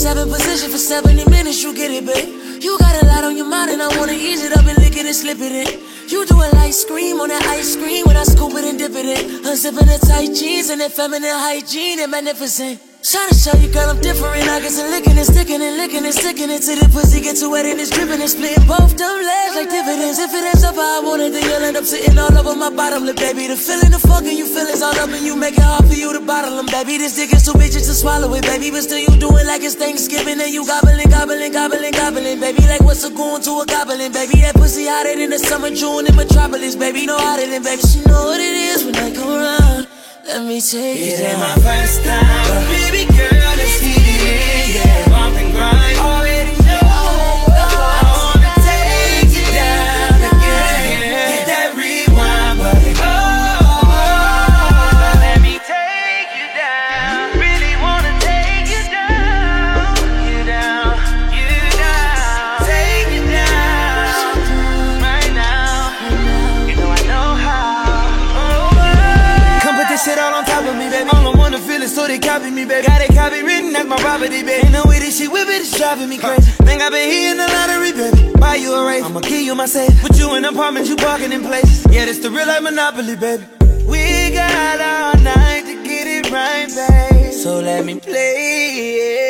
seven position for 70 minutes, you get it, babe. You got a lot on your mind, and I wanna ease it up and lick it and slip it in. You do a light scream on that ice cream when I scoop it and dip it in. Unzipping the tight jeans and that feminine hygiene and magnificent. Trying to show you, girl, I'm different. I get some licking and sticking and licking and sticking it till the pussy get too wet and it's dripping and splitting both them legs like dividends. If it ends up how I want it, then you'll end up sitting all over my bottom lip, baby. The feeling, the fucking you feel is all up and you make it hard for you to bottle baby. This dick is too bitches to swallow it, baby. But still, you do it like it's Thanksgiving and you gobbling, gobbling, gobbling, gobbling, baby. Like what's a goon to a goblin, baby? That pussy hotter than the summer June in Metropolis, baby. No hotter than, baby. She know what it is when I come around. Let me take It it ain't my first time, uh-huh. baby girl, they copy me, baby. Got it copy written, that's my property, baby. And the way this shit whip it is driving me crazy. Think I've been hitting the lottery, baby. Buy you a race, I'ma give you safe. Put you in apartments, you parking in places. Yeah, this the real life monopoly, baby. We got all night to get it right, babe. So let me play.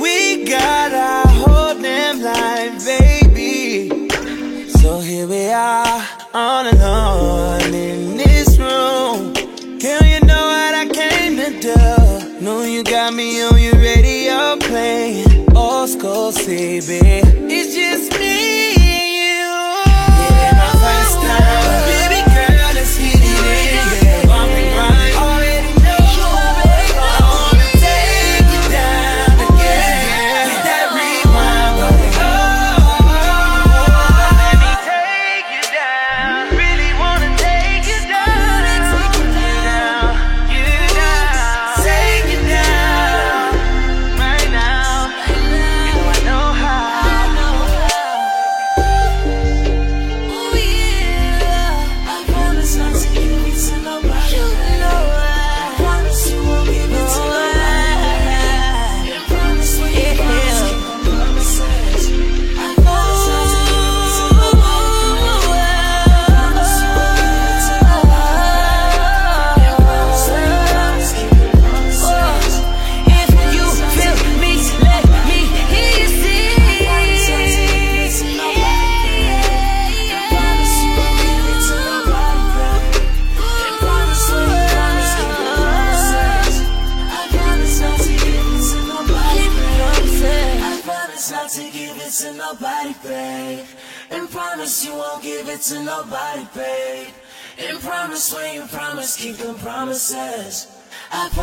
We got our whole damn life, baby. So here we are, all alone Know you got me on your radio playing. Old school CB. It's just me nobody, babe. And promise you won't give it to nobody, babe. And promise when you promise, keep them promises. I